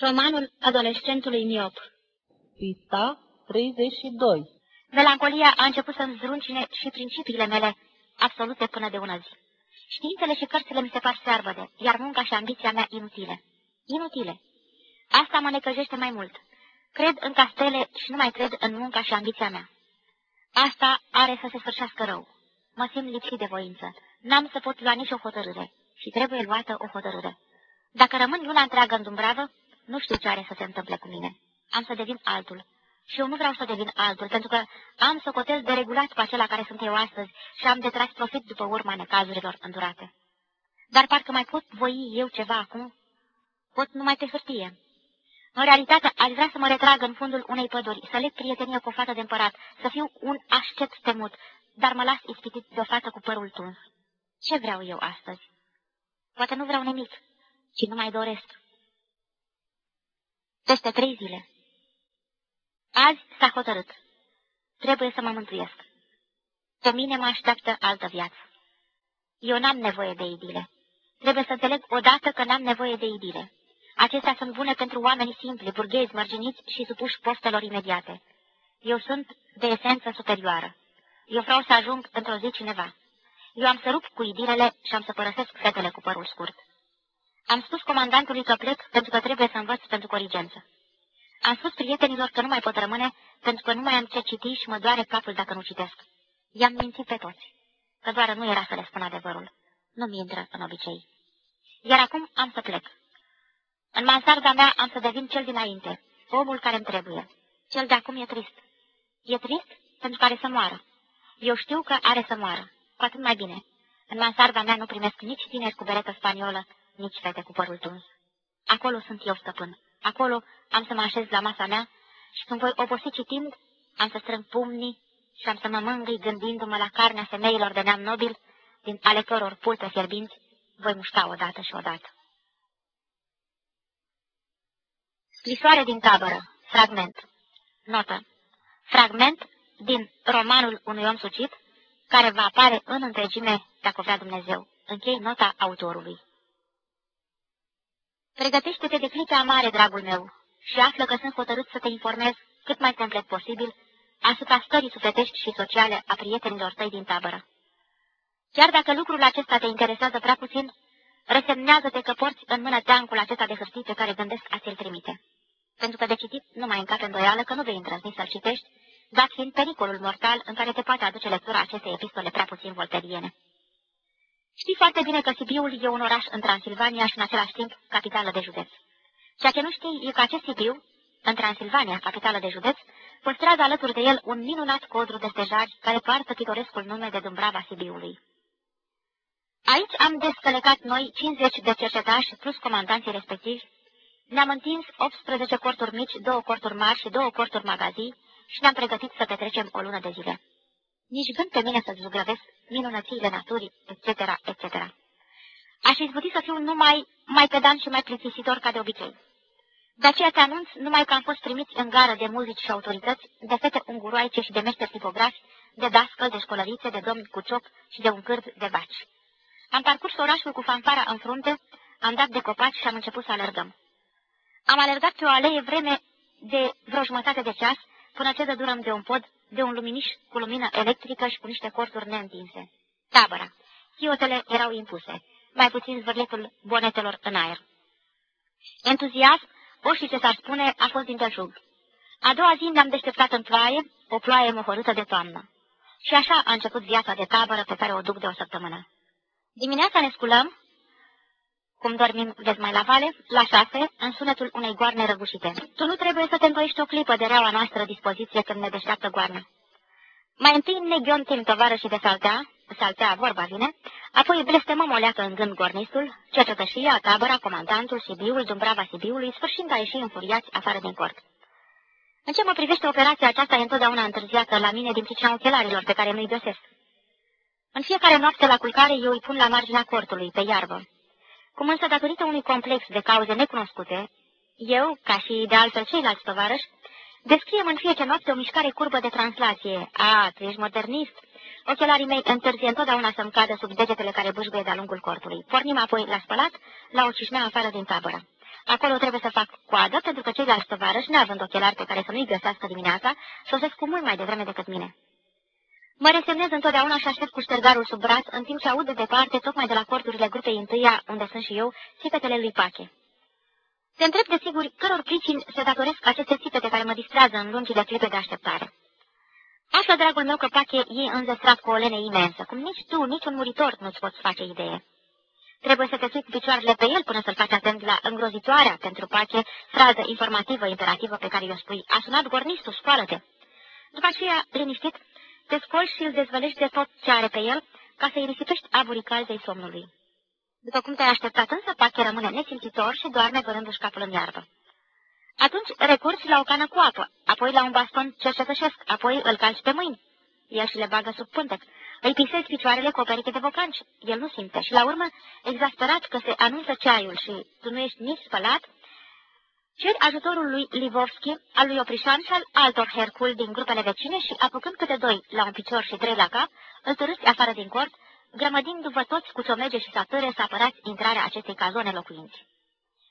Romanul adolescentului miop Pista 32 Melancolia a început să-mi zruncine și principiile mele absolute până de una zi. Științele și cărțile mi se par searbăde, iar munca și ambiția mea inutile. Inutile. Asta mă necăjește mai mult. Cred în castele și nu mai cred în munca și ambiția mea. Asta are să se sfârșească rău. Mă simt lipsit de voință. N-am să pot lua nicio hotărâre și trebuie luată o hotărâre. Dacă rămân luna întreagă în Dumbravă, nu știu ce are să se întâmple cu mine. Am să devin altul. Și eu nu vreau să devin altul, pentru că am socotel de regulat cu acela care sunt eu astăzi și am de tras profit după urma necazurilor îndurate. Dar parcă mai pot voi eu ceva acum? Pot numai pe hârtie. În realitate, aș vrea să mă retrag în fundul unei păduri, să leg prietenie cu o fată de împărat, să fiu un aștept temut, dar mă las ispitit de o fată cu părul tuns. Ce vreau eu astăzi? Poate nu vreau nimic, ci nu mai doresc peste trei zile. Azi s-a hotărât. Trebuie să mă mântuiesc. Pe mine mă așteaptă altă viață. Eu n-am nevoie de idile. Trebuie să înțeleg odată că n-am nevoie de idile. Acestea sunt bune pentru oamenii simpli, burghezi, mărginiți și supuși postelor imediate. Eu sunt de esență superioară. Eu vreau să ajung într-o zi cineva. Eu am să rup cu idilele și am să părăsesc fetele cu părul scurt. Am spus comandantului că plec pentru că trebuie să învăț pentru corigență. Am spus prietenilor că nu mai pot rămâne pentru că nu mai am ce citi și mă doare capul dacă nu citesc. I-am mințit pe toți, că doar nu era să le spun adevărul. Nu-mi intră în obicei. Iar acum am să plec. În mansarda mea am să devin cel dinainte, omul care îmi trebuie. Cel de acum e trist. E trist pentru că are să moară. Eu știu că are să moară. Cu atât mai bine. În mansarda mea nu primesc nici tineri cu beretă spaniolă, nici fete cu părul tuns. Acolo sunt eu stăpân. Acolo am să mă așez la masa mea și când voi obosi citind, am să strâng pumnii și am să mă mângâi gândindu-mă la carnea femeilor de neam nobil, din ale căror pulte fierbinți voi mușca odată și odată. Scrisoare din tabără. Fragment. Notă. Fragment din romanul unui om sucit, care va apare în întregime, dacă vrea Dumnezeu. Închei nota autorului. Pregătește-te de clipe amare, dragul meu, și află că sunt hotărât să te informez cât mai complet posibil asupra stării sufletești și sociale a prietenilor tăi din tabără. Chiar dacă lucrul acesta te interesează prea puțin, resemnează-te că porți în mână teancul acesta de hârtii pe care gândesc a ți-l trimite. Pentru că de citit nu mai încape îndoială că nu vei îndrăzni să-l citești, dat fiind pericolul mortal în care te poate aduce lectura acestei epistole prea puțin volteriene. Știi foarte bine că Sibiul e un oraș în Transilvania și în același timp capitală de județ. Ceea ce nu știi e că acest Sibiu, în Transilvania, capitală de județ, păstrează alături de el un minunat codru de stejari care poartă pitorescul nume de Dumbrava Sibiului. Aici am descălecat noi 50 de cercetași plus comandanții respectivi, ne-am întins 18 corturi mici, două corturi mari și două corturi magazii și ne-am pregătit să petrecem o lună de zile nici gând pe mine să-ți zugrăvesc minunățiile naturii, etc., etc. Aș izbuti să fiu numai mai pedant și mai plictisitor ca de obicei. De aceea te anunț numai că am fost primiți în gară de muzici și autorități, de fete unguroaice și de meșteri tipografi, de dascăl, de școlărițe, de domni cu ciop și de un cârd de baci. Am parcurs orașul cu fanfara în frunte, am dat de copaci și am început să alergăm. Am alergat pe o alee vreme de vreo jumătate de ceas, până ce dădurăm de un pod de un luminiș cu lumină electrică și cu niște corturi neîntinse. Tabăra. Chiotele erau impuse, mai puțin zvârletul bonetelor în aer. Entuziasm, orice ce s-ar spune, a fost din belșug. A doua zi ne-am deșteptat în ploaie, o ploaie mohorâtă de toamnă. Și așa a început viața de tabără pe care o duc de o săptămână. Dimineața ne sculăm, cum dormim vezi mai la vale, la șase, în sunetul unei goarne răgușite. Tu nu trebuie să te întoiești o clipă de reaua noastră dispoziție când ne deșteaptă goarna. Mai întâi ne ghiontim tovarășii de saltea, saltea vorba vine, apoi blestemăm o leacă în gând gornistul, cercetășia, tabăra, comandantul, Sibiul, Dumbrava Sibiului, sfârșind a ieși înfuriați afară din cort. În ce mă privește operația aceasta e întotdeauna întârziată la mine din pricina ochelarilor pe care nu-i găsesc. În fiecare noapte la culcare eu îi pun la marginea cortului, pe iarbă. Cum însă, datorită unui complex de cauze necunoscute, eu, ca și de altfel ceilalți tovarăși, descriem în fiecare noapte o mișcare curbă de translație. A, tu ești modernist? Ochelarii mei întârzie întotdeauna să-mi cadă sub degetele care bâșbuie de-a lungul corpului. Pornim apoi la spălat, la o cișmea afară din tabără. Acolo trebuie să fac coadă, pentru că ceilalți tovarăși, neavând ochelari pe care să nu-i găsească dimineața, sosesc cu mult mai devreme decât mine. Mă resemnez întotdeauna și aștept cu ștergarul sub braț, în timp ce aud de departe, tocmai de la corturile grupei întâia, unde sunt și eu, țipetele lui Pache. Te întreb de sigur căror pricini se datoresc aceste țipete care mă distrează în lungile clipe de așteptare. Află, dragul meu, că Pache e înzestrat cu o lene imensă, cum nici tu, nici un muritor nu-ți poți face idee. Trebuie să te sui cu picioarele pe el până să-l faci atent la îngrozitoarea pentru Pache, frază informativă, imperativă pe care i-o spui. A sunat gornistul, scoală-te! După aceea, liniștit, te scoli și îl dezvălești de tot ce are pe el, ca să-i risipești aburii caldei somnului. După cum te-ai așteptat însă, Pache rămâne nesimțitor și doarme vărându-și capul în iarbă. Atunci recurgi la o cană cu apă, apoi la un baston cercetășesc, apoi îl calci pe mâini. El și le bagă sub pântec. Îi pisezi picioarele cu o pereche de bocanci. El nu simte și, la urmă, exasperat că se anunță ceaiul și tu nu ești nici spălat, Ceri ajutorul lui Livovski, al lui Oprișan și al altor Hercul din grupele vecine și, apucând câte doi la un picior și trei la cap, îl târâți afară din cort, grămădindu-vă toți cu ciomege și satâre să apărați intrarea acestei cazone locuinți.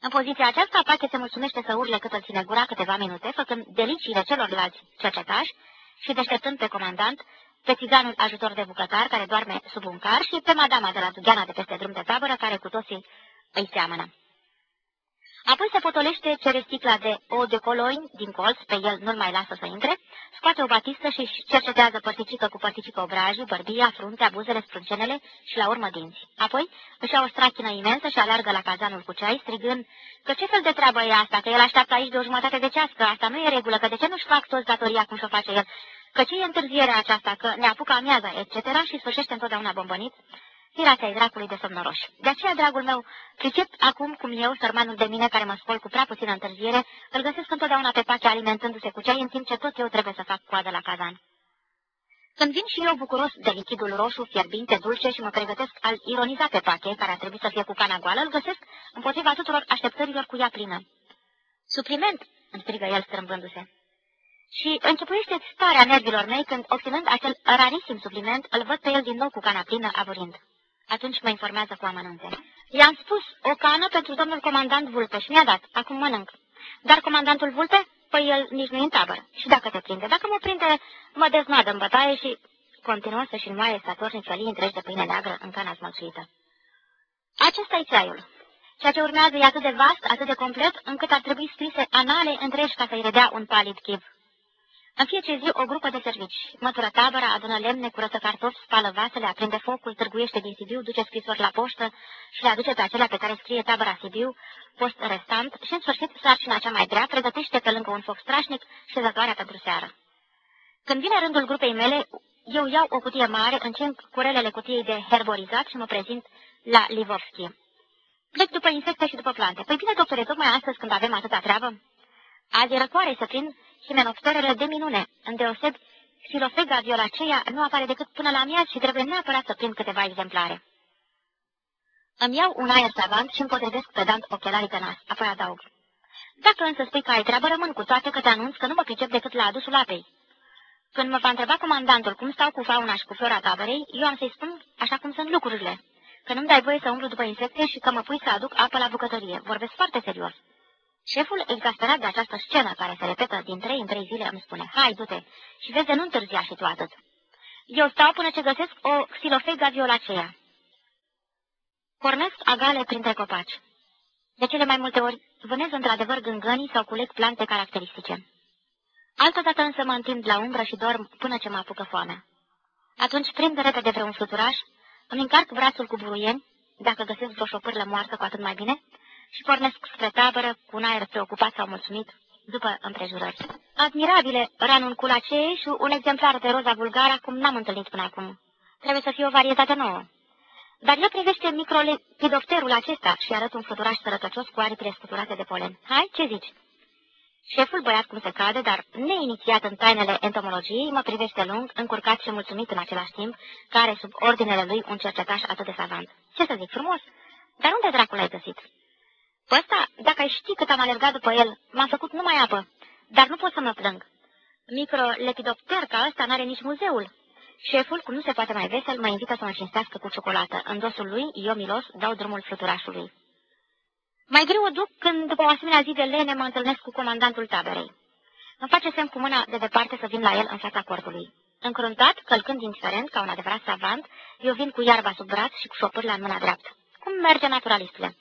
În poziția aceasta, Pache se mulțumește să urle cât îl ține gura câteva minute, făcând deliciile celorlalți cercetași și deșteptând pe comandant, pe țiganul ajutor de bucătar care doarme sub un car și pe madama de la Dugheana de peste drum de tabără care cu toții îi seamănă. Apoi se potolește ceresticla de o de coloini din colț, pe el nu-l mai lasă să intre, scoate o batistă și cercetează părticică cu părticică obrajii, bărbia, fruntea, buzele, sprâncenele și la urmă dinți. Apoi își ia o strachină imensă și alergă la cazanul cu ceai, strigând că ce fel de treabă e asta, că el așteaptă aici de o jumătate de ceas, că asta nu e regulă, că de ce nu-și fac toți datoria cum și-o face el, că ce e întârzierea aceasta, că ne apucă amiaza, etc. și sfârșește întotdeauna bombănit, Firația ai dracului de somnoroși. De aceea, dragul meu, pricep acum cum eu, sărmanul de mine, care mă scol cu prea puțină întârziere, îl găsesc întotdeauna pe pace alimentându-se cu ceai, în timp ce tot eu trebuie să fac coadă la cazan. Când vin și eu bucuros de lichidul roșu, fierbinte, dulce și mă pregătesc al ironiza pe pache, care ar trebui să fie cu cana goală, îl găsesc împotriva tuturor așteptărilor cu ea plină. Supliment, îmi strigă el strâmbându-se. Și închipuiește starea nervilor mei când, obținând acel rarisim supliment, îl văd pe el din nou cu cana plină, avurind. Atunci mă informează cu amănunte. I-am spus, o cană pentru domnul comandant Vulpe și mi-a dat. Acum mănânc. Dar comandantul Vulpe? Păi el nici nu e în tabără. Și dacă te prinde? Dacă mă prinde, mă deznadă în bătaie și... Continuă să-și înmoaie statornic felii întregi de pâine neagră în cana smălțuită. acesta e ceaiul. Ceea ce urmează e atât de vast, atât de complet, încât ar trebui scrise anale întregi ca să-i redea un palid chiv. În fiecare zi o grupă de servici. Mătură tabăra, adună lemne, curăță cartofi, spală vasele, aprinde focul, târguiește din Sibiu, duce scrisori la poștă și le aduce pe acelea pe care scrie tabăra Sibiu, post restant și, în sfârșit, sarcina cea mai grea, pregătește pe lângă un foc strașnic șezătoarea pentru seară. Când vine rândul grupei mele, eu iau o cutie mare, încing curelele cutiei de herborizat și mă prezint la Livovski. Plec după insecte și după plante. Păi bine, doctore, tocmai astăzi când avem atâta treabă. Azi e răcoare să prind himenopterele de minune, îndeosebi xilofega violaceea nu apare decât până la miaz și trebuie neapărat să prind câteva exemplare. Îmi iau un aer savant și împotrivesc pedant ochelarii pe nas, apoi adaug. Dacă însă spui că ai treabă, rămân cu toate că te anunț că nu mă pricep decât la adusul apei. Când mă va întreba comandantul cum stau cu fauna și cu flora taberei, eu am să-i spun așa cum sunt lucrurile, că nu-mi dai voie să umblu după insecte și că mă pui să aduc apă la bucătărie. Vorbesc foarte serios. Șeful, exasperat de această scenă care se repetă din trei în trei zile, îmi spune, hai, du-te și vezi de nu întârzia și tu atât. Eu stau până ce găsesc o xilofega violaceea. Cornesc agale printre copaci. De cele mai multe ori vânez într-adevăr gângănii sau culeg plante caracteristice. Altădată însă mă întind la umbră și dorm până ce mă apucă foamea. Atunci prind repede vreun fluturaș, îmi încarc brațul cu buruieni, dacă găsesc vreo șopârlă moartă, cu atât mai bine, și pornesc spre tabără cu un aer preocupat sau mulțumit după împrejurări. Admirabile ranul culacee și un exemplar de roza vulgară cum n-am întâlnit până acum. Trebuie să fie o varietate nouă. Dar el privește microlepidopterul acesta și arăt un fluturaș sărătăcios cu aripile scuturate de polen. Hai, ce zici? Șeful băiat cum se cade, dar neinițiat în tainele entomologiei, mă privește lung, încurcat și mulțumit în același timp, care sub ordinele lui un cercetaș atât de savant. Ce să zic, frumos? Dar unde dracul ai găsit? Pe ăsta, dacă ai ști cât am alergat după el, m-a făcut numai apă, dar nu pot să mă plâng. Microlepidopter ca ăsta n-are nici muzeul. Șeful, cum nu se poate mai vesel, mă invită să mă cinstească cu ciocolată. În dosul lui, eu milos, dau drumul fluturașului. Mai greu o duc când, după o asemenea zi de lene, mă întâlnesc cu comandantul taberei. Îmi face semn cu mâna de departe să vin la el în fața cortului. Încruntat, călcând indiferent, ca un adevărat savant, eu vin cu iarba sub braț și cu șopârla în mâna dreaptă. Cum merge naturalistule?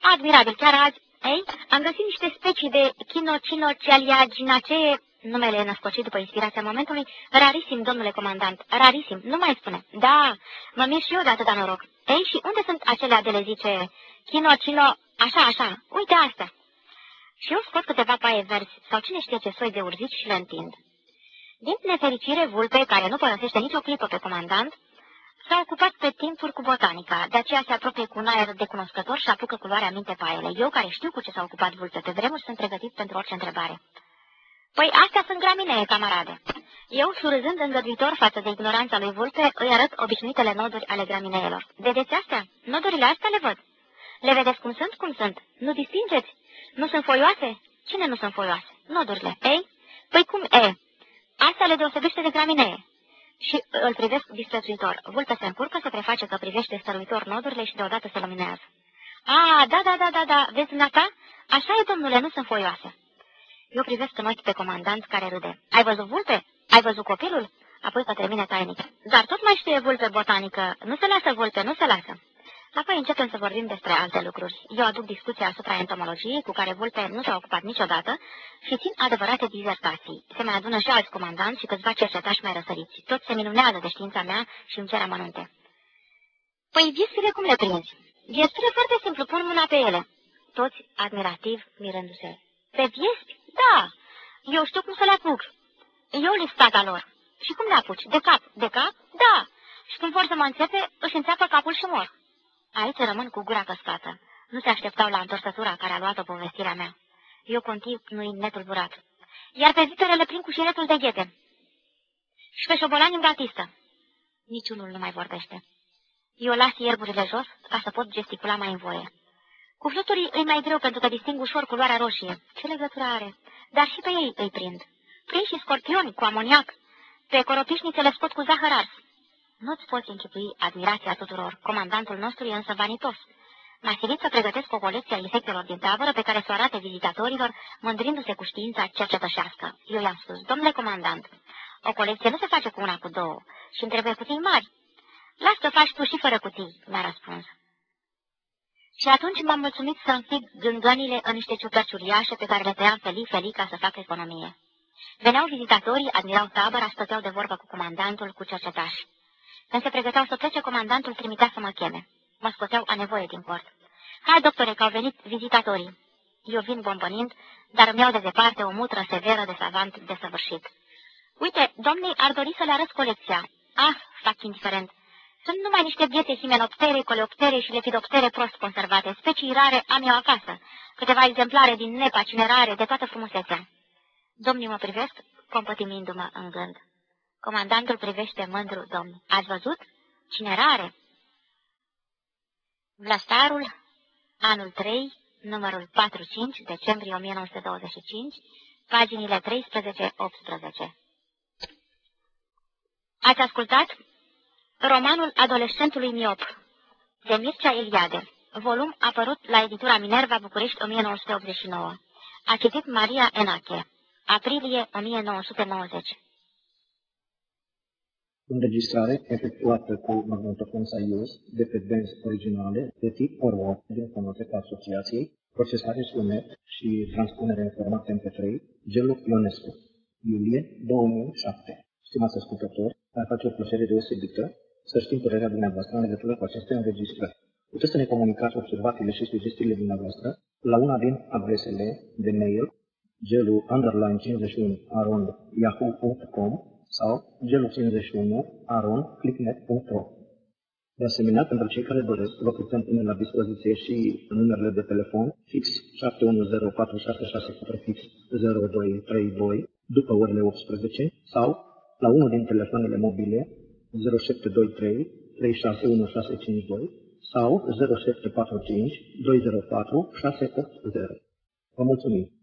Admirabil, chiar azi, ei, am găsit niște specii de chinocinocealiaginacee, numele născocit după inspirația momentului, rarisim, domnule comandant, rarisim, nu mai spune. Da, mă mir și eu de atâta noroc. Ei, și unde sunt acele adele, zice, chinocino, așa, așa, uite astea. Și eu scot câteva paie verzi sau cine știe ce soi de urzici și le întind. Din nefericire, Vulpe, care nu părăsește nicio clipă pe comandant, s-a ocupat pe timpuri cu botanica, de aceea se apropie cu un aer de cunoscător și apucă cu luarea minte paiele. Eu, care știu cu ce s-a ocupat Vulpe pe vremuri, sunt pregătit pentru orice întrebare. Păi astea sunt graminee, camarade. Eu, surâzând îngăduitor față de ignoranța lui Vulpe, îi arăt obișnuitele noduri ale gramineelor. Vedeți astea? Nodurile astea le văd. Le vedeți cum sunt? Cum sunt? Nu distingeți? Nu sunt foioase? Cine nu sunt foioase? Nodurile. Ei? Păi cum e? Asta le deosebește de graminee. Și îl privesc disprețuitor. Vulpe se încurcă, se preface că privește stăruitor nodurile și deodată se luminează. A, da, da, da, da, da, vezi dumneata? Așa e, domnule, nu sunt foioase. Eu privesc în ochi pe comandant care râde. Ai văzut vulpe? Ai văzut copilul? Apoi către mine tainic. Dar tot mai știe vulpe botanică. Nu se lasă vulpe, nu se lasă. Apoi începem să vorbim despre alte lucruri. Eu aduc discuția asupra entomologiei, cu care Vulpe nu s-a ocupat niciodată, și țin adevărate dizertații. Se mai adună și alți comandanți și câțiva cercetași mai răsăriți. Toți se minunează de știința mea și îmi cer amănunte. Păi viesile cum le prinzi? Viesile foarte simplu, pun mâna pe ele. Toți admirativ mirându-se. Pe viespi? Da. Eu știu cum să le apuc. Eu listata lor. Și cum le apuci? De cap? De cap? Da. Și când vor să mă înțepe, își înțeapă capul și mor. Aici rămân cu gura căscată. Nu se așteptau la întorsătura care a luat-o povestirea mea. Eu continui netulburat. Iar pe zitele le prind cu șiretul de ghete. Și pe șobolani în gatistă. Niciunul nu mai vorbește. Eu las ierburile jos ca să pot gesticula mai în voie. Cu fluturii îi mai greu pentru că disting ușor culoarea roșie. Ce legătură are? Dar și pe ei îi prind. Prind și scorpioni cu amoniac. Pe coropișnițe le scot cu zahăr ars. Nu-ți poți închipui admirația tuturor. Comandantul nostru e însă vanitos. M-a silit să pregătesc o colecție a insectelor din tabără pe care să o arate vizitatorilor, mândrindu-se cu știința cercetășească. Eu i-am spus, domnule comandant, o colecție nu se face cu una, cu două și îmi trebuie cutii mari. Las că faci tu și fără cutii, mi-a răspuns. Și atunci m-am mulțumit să înfig gângănile în niște ciuperci uriașe pe care le tăiam felii-felii ca să fac economie. Veneau vizitatorii, admirau tabăra, stăteau de vorbă cu comandantul, cu cercetași. Când se pregăteau să plece, comandantul trimitea să mă cheme. Mă scoteau a nevoie din port. Hai, doctore, că au venit vizitatorii. Eu vin bombănind, dar îmi iau de departe o mutră severă de savant desăvârșit. Uite, domnii ar dori să le arăt colecția. Ah, fac indiferent. Sunt numai niște biete himenoptere, coleoptere și lepidoptere prost conservate, specii rare am eu acasă, câteva exemplare din nepa cinerare de toată frumusețea. Domnii mă privesc, compătimindu-mă în gând. Comandantul privește mândru domn. Ați văzut? Cine rare? Vlastarul, anul 3, numărul 45, decembrie 1925, paginile 13-18. Ați ascultat romanul adolescentului miop de Mircea Eliade, volum apărut la editura Minerva București 1989. A citit Maria Enache, aprilie 1990. Înregistrare efectuată cu magnetofon Saius de pe benzi originale de tip Orwell din Fonoteca Asociației, procesare sunet și transpunere în format MP3, Gelu Ionescu, iulie 2007. Stimați ascultători, ar face o plăcere deosebită să știm părerea dumneavoastră în legătură cu aceste înregistrări. Puteți să ne comunicați observațiile și sugestiile dumneavoastră la una din adresele de mail gelu underline 51 arond yahoo.com sau gelu51 aron.clicknet.ro De asemenea, pentru cei care doresc, vă putem pune la dispoziție și numerele de telefon fix 710 fix 0232 după orele 18 sau la unul din telefoanele mobile 0723 361652 sau 0745 204 680. Vă mulțumim!